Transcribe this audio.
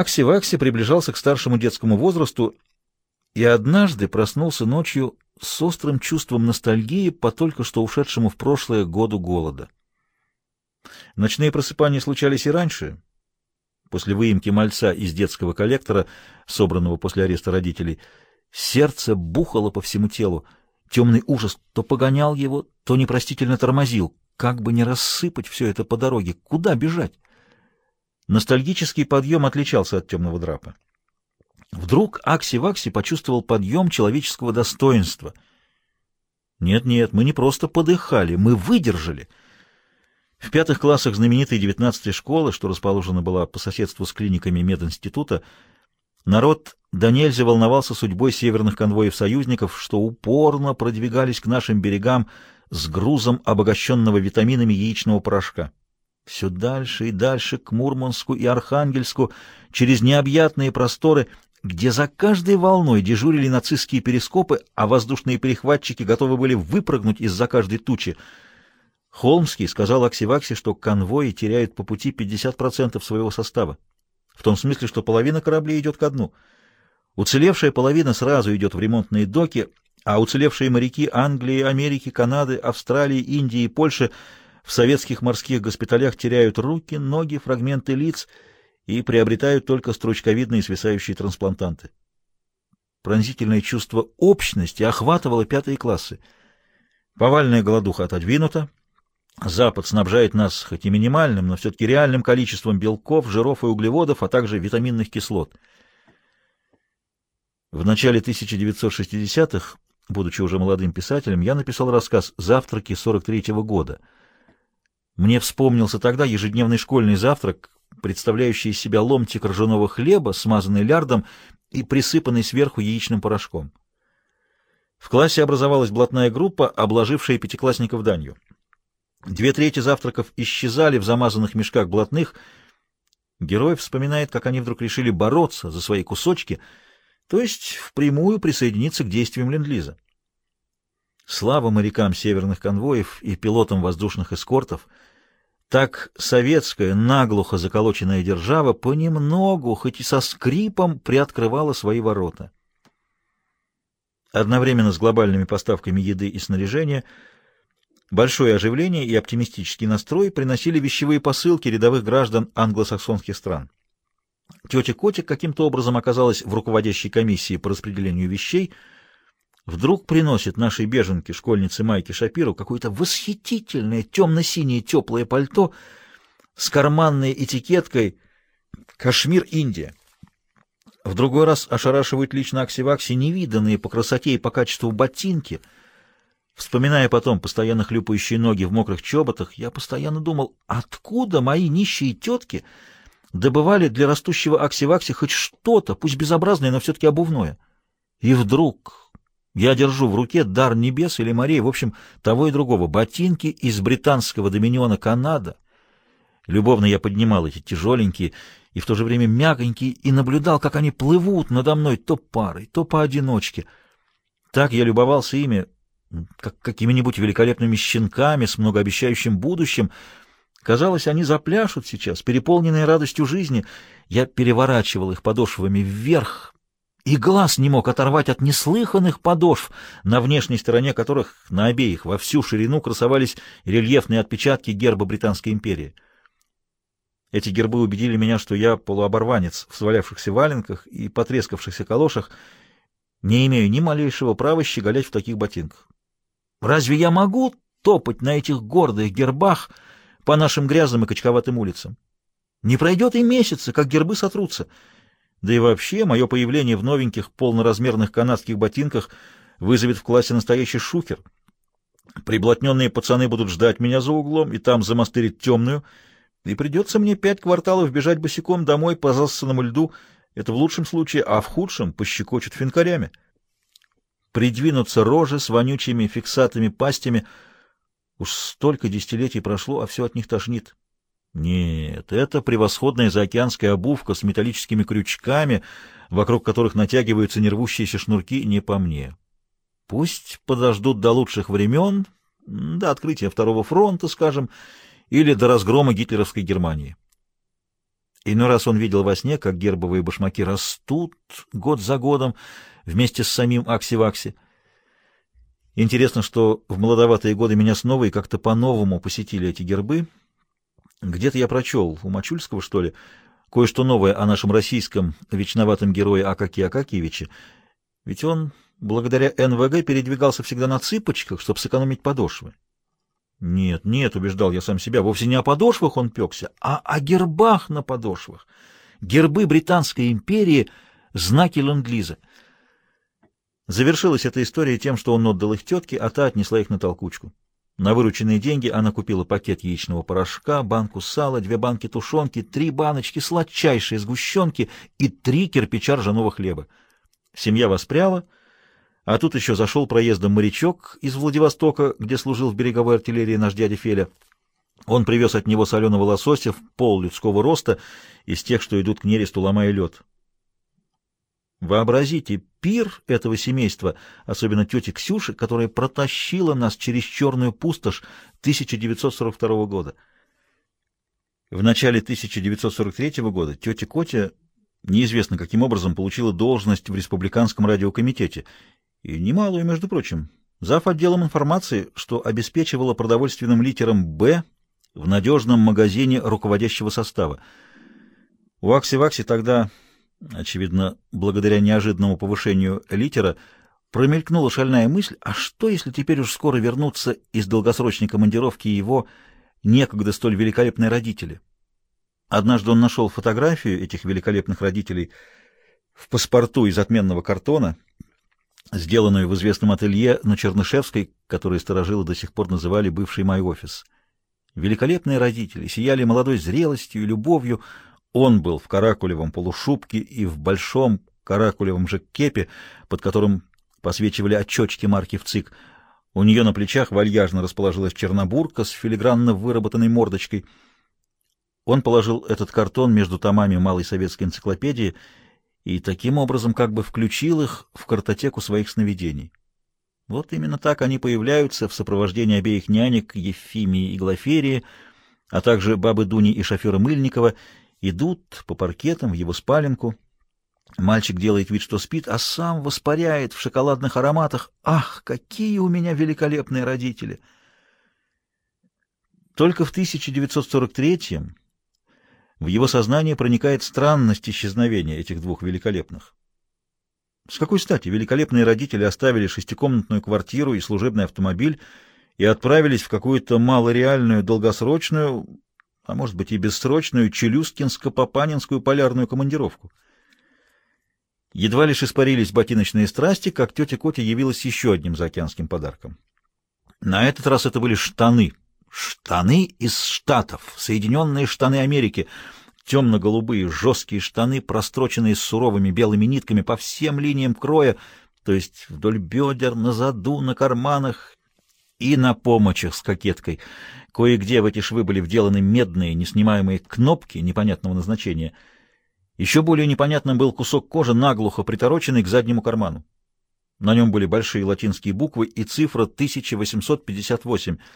Акси-Вакси приближался к старшему детскому возрасту и однажды проснулся ночью с острым чувством ностальгии по только что ушедшему в прошлое году голода. Ночные просыпания случались и раньше, после выемки мальца из детского коллектора, собранного после ареста родителей. Сердце бухало по всему телу. Темный ужас то погонял его, то непростительно тормозил. Как бы не рассыпать все это по дороге, куда бежать? Ностальгический подъем отличался от темного драпа. Вдруг Акси-Вакси почувствовал подъем человеческого достоинства. Нет-нет, мы не просто подыхали, мы выдержали. В пятых классах знаменитой девятнадцатой школы, что расположена была по соседству с клиниками мединститута, народ до нельзя волновался судьбой северных конвоев союзников, что упорно продвигались к нашим берегам с грузом обогащенного витаминами яичного порошка. Все дальше и дальше к Мурманску и Архангельску, через необъятные просторы, где за каждой волной дежурили нацистские перископы, а воздушные перехватчики готовы были выпрыгнуть из-за каждой тучи. Холмский сказал Аксиваксе, что конвои теряют по пути 50% своего состава. В том смысле, что половина кораблей идет ко дну. Уцелевшая половина сразу идет в ремонтные доки, а уцелевшие моряки Англии, Америки, Канады, Австралии, Индии и Польши в советских морских госпиталях теряют руки, ноги, фрагменты лиц и приобретают только стручковидные свисающие трансплантанты. Пронзительное чувство общности охватывало пятые классы. Повальная голодуха отодвинута. Запад снабжает нас хоть и минимальным, но все-таки реальным количеством белков, жиров и углеводов, а также витаминных кислот. В начале 1960-х, будучи уже молодым писателем, я написал рассказ «Завтраки 43-го года», мне вспомнился тогда ежедневный школьный завтрак, представляющий из себя ломтик ржаного хлеба, смазанный лярдом и присыпанный сверху яичным порошком. В классе образовалась блатная группа, обложившая пятиклассников данью. Две трети завтраков исчезали в замазанных мешках блатных. Герой вспоминает, как они вдруг решили бороться за свои кусочки, то есть впрямую присоединиться к действиям Ленд-Лиза. Слава морякам северных конвоев и пилотам воздушных эскортов! Так советская, наглухо заколоченная держава понемногу, хоть и со скрипом, приоткрывала свои ворота. Одновременно с глобальными поставками еды и снаряжения большое оживление и оптимистический настрой приносили вещевые посылки рядовых граждан англосаксонских стран. Тетя Котик каким-то образом оказалась в руководящей комиссии по распределению вещей – вдруг приносит нашей беженке, школьнице Майке Шапиру, какое-то восхитительное темно-синее теплое пальто с карманной этикеткой «Кашмир, Индия». В другой раз ошарашивают лично Акси-Вакси невиданные по красоте и по качеству ботинки. Вспоминая потом постоянно хлюпающие ноги в мокрых чоботах, я постоянно думал, откуда мои нищие тетки добывали для растущего Акси-Вакси хоть что-то, пусть безобразное, но все-таки обувное. И вдруг я держу в руке дар небес или морей, в общем, того и другого, ботинки из британского доминиона Канада. Любовно я поднимал эти тяжеленькие и в то же время мягонькие и наблюдал, как они плывут надо мной то парой, то поодиночке. Так я любовался ими, как какими-нибудь великолепными щенками с многообещающим будущим. Казалось, они запляшут сейчас, переполненные радостью жизни. Я переворачивал их подошвами вверх, и глаз не мог оторвать от неслыханных подошв, на внешней стороне которых на обеих во всю ширину красовались рельефные отпечатки герба Британской империи. Эти гербы убедили меня, что я полуоборванец в свалявшихся валенках и потрескавшихся калошах, не имею ни малейшего права щеголять в таких ботинках. Разве я могу топать на этих гордых гербах по нашим грязным и качковатым улицам? Не пройдет и месяца, как гербы сотрутся — да и вообще, мое появление в новеньких полноразмерных канадских ботинках вызовет в классе настоящий шухер. Приблотненные пацаны будут ждать меня за углом и там замастерить темную, и придется мне пять кварталов бежать босиком домой по зассанному льду, это в лучшем случае, а в худшем пощекочут финкарями. Придвинутся рожи с вонючими фиксатыми пастями. Уж столько десятилетий прошло, а все от них тошнит. Нет, это превосходная заокеанская обувка с металлическими крючками, вокруг которых натягиваются нервущиеся шнурки, не по мне. Пусть подождут до лучших времен, до открытия Второго фронта, скажем, или до разгрома гитлеровской Германии. Иной раз он видел во сне, как гербовые башмаки растут год за годом вместе с самим Акси-Вакси. Интересно, что в молодоватые годы меня снова и как-то по-новому посетили эти гербы. Где-то я прочел, у Мачульского, что ли, кое-что новое о нашем российском вечноватом герое Акаке Акакиевиче. Ведь он, благодаря НВГ, передвигался всегда на цыпочках, чтобы сэкономить подошвы. Нет, нет, убеждал я сам себя, вовсе не о подошвах он пекся, а о гербах на подошвах. Гербы Британской империи — знаки ленд-лиза. Завершилась эта история тем, что он отдал их тетке, а та отнесла их на толкучку. На вырученные деньги она купила пакет яичного порошка, банку сала, две банки тушенки, три баночки сладчайшей сгущенки и три кирпича ржаного хлеба. Семья воспряла — а тут еще зашел проездом морячок из Владивостока, где служил в береговой артиллерии наш дядя Феля. Он привез от него соленого лосося в пол людского роста, из тех, что идут к нересту, ломая лед. Вообразите пир этого семейства, особенно тети Ксюши, которая протащила нас через черную пустошь 1942 года. В начале 1943 года тетя Котя неизвестно каким образом получила должность в Республиканском радиокомитете и немалую, между прочим, зав. отделом информации, что обеспечивала продовольственным литером «Б» в надежном магазине руководящего состава. У Акси-Вакси тогда, очевидно, благодаря неожиданному повышению литера, промелькнула шальная мысль, а что, если теперь уж скоро вернутся из долгосрочной командировки его некогда столь великолепные родители? Однажды он нашел фотографию этих великолепных родителей в паспорту из отменного картона — сделанную в известном ателье на Чернышевской, который сторожилы до сих пор называли бывший мой офис. Великолепные родители сияли молодой зрелостью и любовью. Он был в каракулевом полушубке и в большом каракулевом же кепе, под которым посвечивали очечки марки в ЦИК. У нее на плечах вальяжно расположилась чернобурка с филигранно выработанной мордочкой. Он положил этот картон между томами малой советской энциклопедии и таким образом как бы включил их в картотеку своих сновидений. Вот именно так они появляются в сопровождении обеих нянек Ефимии и Глаферии, а также бабы Дуни и шофера Мыльникова, идут по паркетам в его спаленку. Мальчик делает вид, что спит, а сам воспаряет в шоколадных ароматах. Ах, какие у меня великолепные родители! Только в 1943-м в его сознание проникает странность исчезновения этих двух великолепных. С какой стати великолепные родители оставили шестикомнатную квартиру и служебный автомобиль и отправились в какую-то малореальную, долгосрочную, а может быть и бессрочную, челюскинско-папанинскую полярную командировку? Едва лишь испарились ботиночные страсти, как тетя Котя явилась еще одним заокеанским подарком. На этот раз это были штаны — Штаны из Штатов, Соединенные Штаны Америки, темно-голубые жесткие штаны, простроченные суровыми белыми нитками по всем линиям кроя, то есть вдоль бедер, на заду, на карманах и на помочах с кокеткой. Кое-где в эти швы были вделаны медные, неснимаемые кнопки непонятного назначения. Еще более непонятным был кусок кожи, наглухо притороченный к заднему карману. На нем были большие латинские буквы и цифра 1858 —